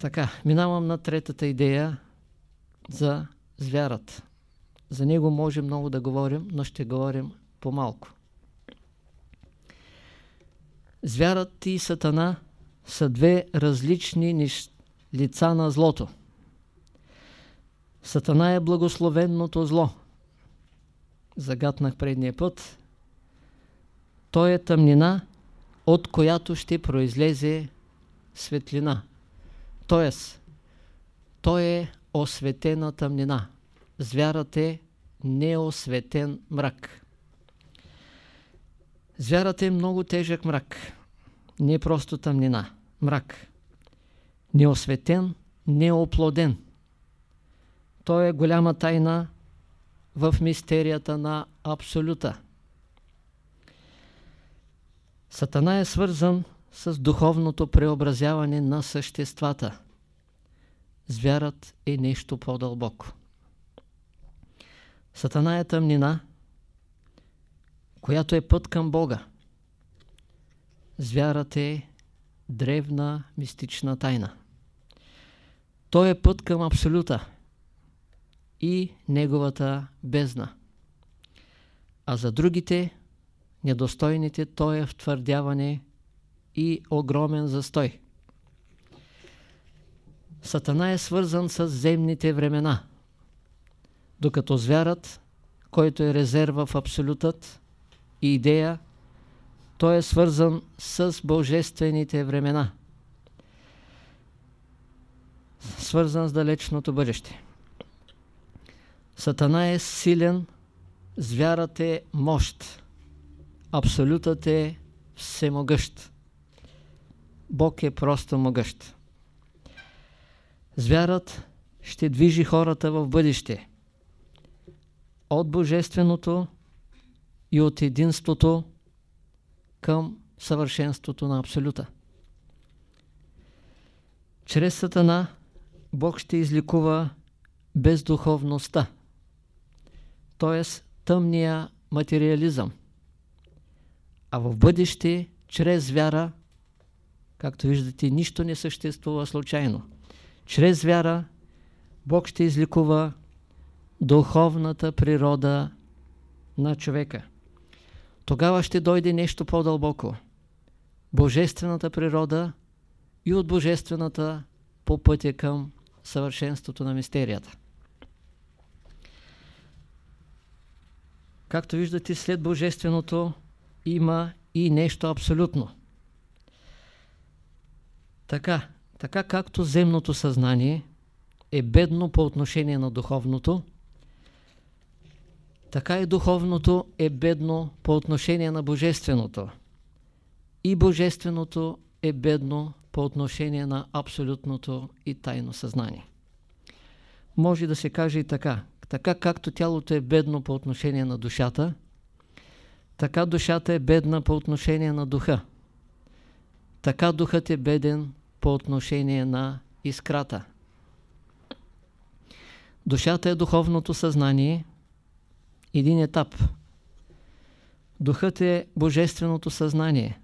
Така, минавам на третата идея за звярат. За него може много да говорим, но ще говорим по-малко. Звярат и Сатана са две различни лица на злото. Сатана е благословенното зло. Загатнах предния път. Той е тъмнина, от която ще произлезе светлина. Тоест, той е осветена тъмнина. Звярат е неосветен мрак. Звярат е много тежък мрак. Не е просто тъмнина. Мрак. Неосветен, неоплоден. Той е голяма тайна в мистерията на Абсолюта. Сатана е свързан с духовното преобразяване на съществата. Звярат е нещо по-дълбоко. Сатана е тъмнина, която е път към Бога. Звярат е древна мистична тайна. Той е път към Абсолюта и неговата бездна. А за другите, недостойните, той е втвърдяване и огромен застой. Сатана е свързан с земните времена, докато звярат, който е резерва в абсолютът и идея, той е свързан с божествените времена, свързан с далечното бъдеще. Сатана е силен, звярат е мощ, абсолютът е всемогъщ. Бог е просто могъщ. Звярат ще движи хората в бъдеще. От Божественото и от единството към съвършенството на Абсолюта. Чрез Сатана Бог ще изликува бездуховността, т.е. тъмния материализъм. А в бъдеще, чрез вяра, както виждате, нищо не съществува случайно. Чрез вяра Бог ще изликува духовната природа на човека. Тогава ще дойде нещо по-дълбоко. Божествената природа и от Божествената по пътя към съвършенството на мистерията. Както виждате, след Божественото има и нещо абсолютно. Така, така както земното съзнание е бедно по отношение на духовното, така и духовното е бедно по отношение на божественото. И божественото е бедно по отношение на абсолютното и тайно съзнание. Може да се каже и така. Така както тялото е бедно по отношение на душата, така душата е бедна по отношение на духа. Така духът е беден по отношение на искрата. Душата е духовното съзнание, един етап. Духът е божественото съзнание,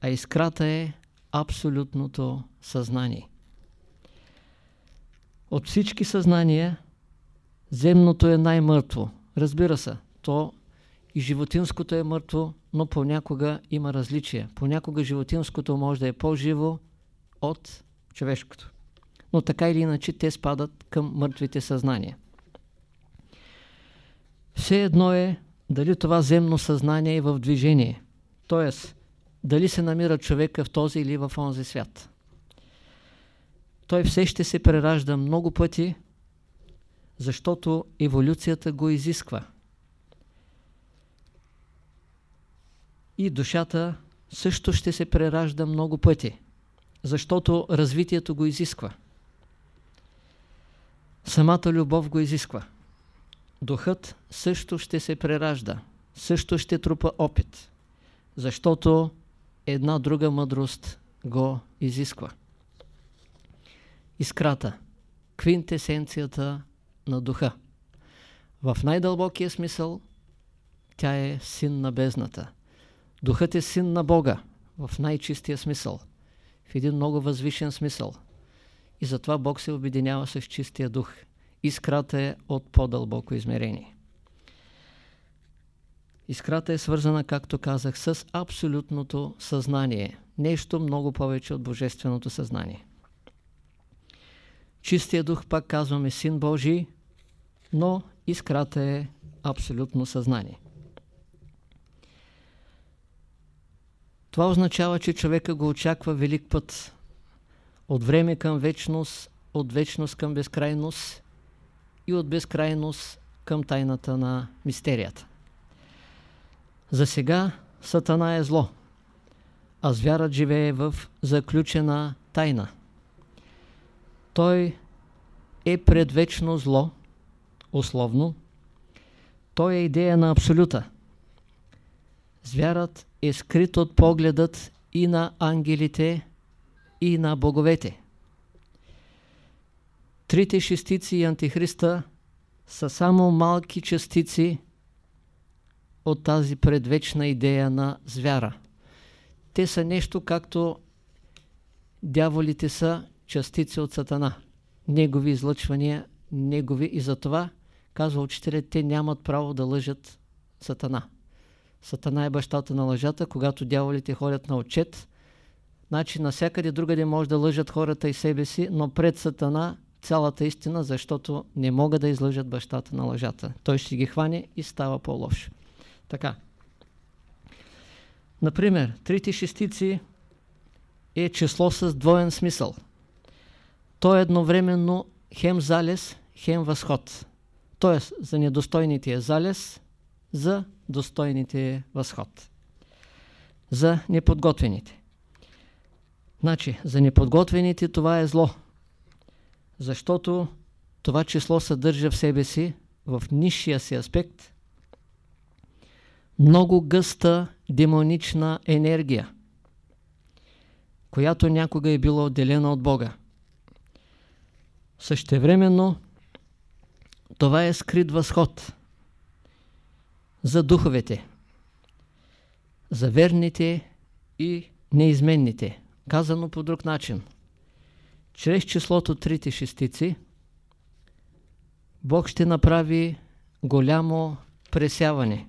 а искрата е абсолютното съзнание. От всички съзнания земното е най-мъртво. Разбира се, то и животинското е мъртво, но понякога има различия. Понякога животинското може да е по-живо от човешкото. Но така или иначе те спадат към мъртвите съзнания. Все едно е дали това земно съзнание е в движение. Тоест, дали се намира човека в този или в онзи свят. Той все ще се преражда много пъти, защото еволюцията го изисква. И душата също ще се преражда много пъти, защото развитието го изисква. Самата любов го изисква. Духът също ще се преражда, също ще трупа опит, защото една друга мъдрост го изисква. Искрата, квинтесенцията на духа. В най-дълбокия смисъл тя е син на бездната. Духът е син на Бога в най-чистия смисъл, в един много възвишен смисъл. и затова Бог се обединява с чистия дух. Искрата е от по-дълбоко измерение. Искрата е свързана, както казах, с абсолютното съзнание. Нещо много повече от божественото съзнание. Чистия дух, пак казваме, Син Божий, но искрата е абсолютно съзнание. Това означава, че човека го очаква велик път. От време към вечност, от вечност към безкрайност и от безкрайност към тайната на мистерията. За сега Сатана е зло, а звярат живее в заключена тайна. Той е предвечно зло, условно. Той е идея на абсолюта. Звярат е скрит от погледът и на ангелите, и на боговете. Трите шестици и антихриста са само малки частици от тази предвечна идея на звяра. Те са нещо както дяволите са частици от Сатана. Негови излъчвания, негови и затова, казва учителят, те нямат право да лъжат Сатана. Сатана е бащата на лъжата, когато дяволите ходят на отчет. Значи насякъде другаде може да лъжат хората и себе си, но пред Сатана цялата истина, защото не могат да излъжат бащата на лъжата. Той ще ги хване и става по-лош. Така. Например, трите шестици е число с двоен смисъл. То е едновременно хем залез, хем възход. Тоест, за недостойните е залез, за достойните възход. За неподготвените. Значи, за неподготвените това е зло. Защото това число съдържа в себе си, в нисшия си аспект, много гъста демонична енергия, която някога е била отделена от Бога. Същевременно това е скрит възход за духовете, за верните и неизменните. Казано по друг начин. Чрез числото трите шестици Бог ще направи голямо пресяване.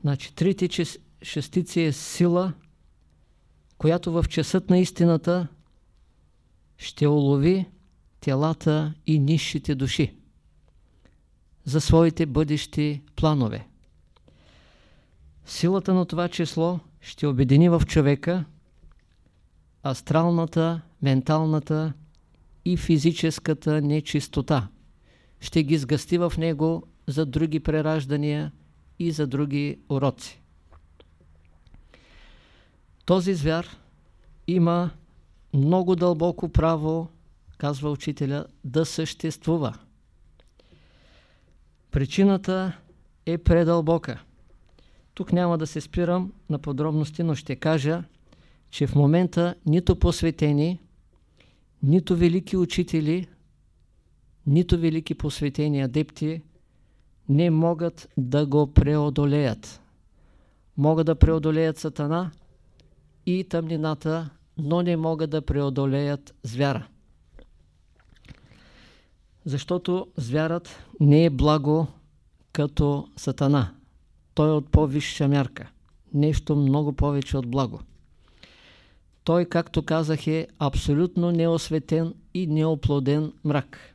Значи, трите шестици е сила, която в часът на истината ще улови телата и низшите души за своите бъдещи планове. Силата на това число ще обедини в човека астралната, менталната и физическата нечистота. Ще ги сгъсти в него за други прераждания и за други уроци. Този звяр има много дълбоко право, казва учителя, да съществува. Причината е предълбока. Тук няма да се спирам на подробности, но ще кажа, че в момента нито посветени, нито велики учители, нито велики посветени адепти не могат да го преодолеят. Могат да преодолеят Сатана и тъмнината, но не могат да преодолеят звяра. Защото звярат не е благо като Сатана. Той е от по-висша мярка. Нещо много повече от благо. Той, както казах, е абсолютно неосветен и неоплоден мрак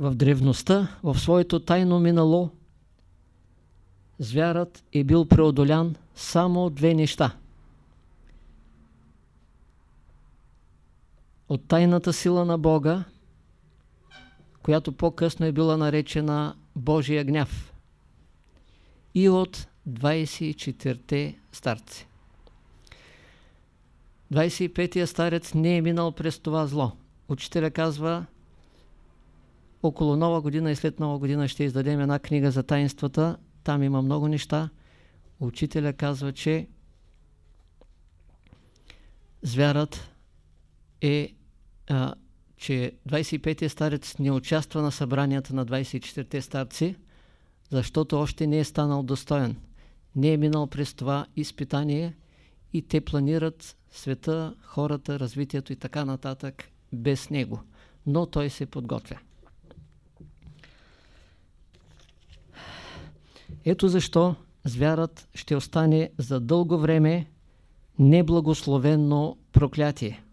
в древността, в своето тайно минало, звярат е бил преодолян само две неща. От тайната сила на Бога, която по-късно е била наречена Божия гняв, и от 24-те старци. 25-тия старец не е минал през това зло. Учителя казва, около нова година и след нова година ще издадем една книга за таинствата. Там има много неща. Учителя казва, че звярат е, а, че 25-ти старец не участва на събранията на 24-те старци, защото още не е станал достоен. Не е минал през това изпитание и те планират света, хората, развитието и така нататък без него. Но той се подготвя. Ето защо звярат ще остане за дълго време неблагословенно проклятие.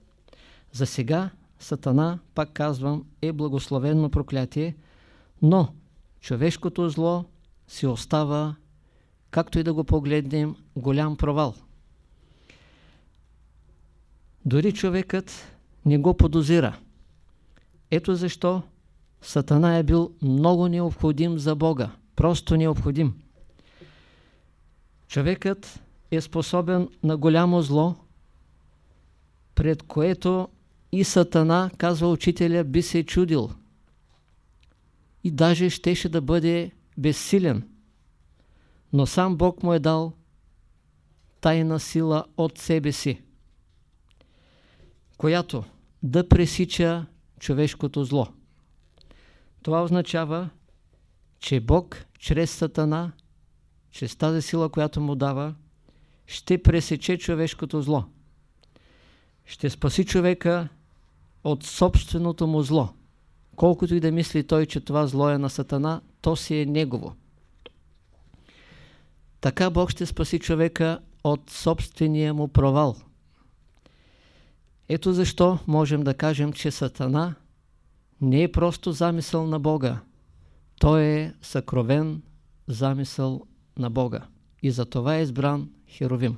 За сега Сатана, пак казвам, е благословенно проклятие, но човешкото зло си остава, както и да го погледнем, голям провал. Дори човекът не го подозира. Ето защо Сатана е бил много необходим за Бога. Просто необходим. Човекът е способен на голямо зло, пред което и Сатана, казва учителя, би се чудил. И даже щеше да бъде безсилен. Но сам Бог му е дал тайна сила от себе си, която да пресича човешкото зло. Това означава, че Бог чрез Сатана, чрез тази сила, която му дава, ще пресече човешкото зло. Ще спаси човека от собственото му зло. Колкото и да мисли той, че това зло е на Сатана, то си е негово. Така Бог ще спаси човека от собствения му провал. Ето защо можем да кажем, че Сатана не е просто замисъл на Бога. Той е съкровен замисъл на Бога. И за това е избран Херовим.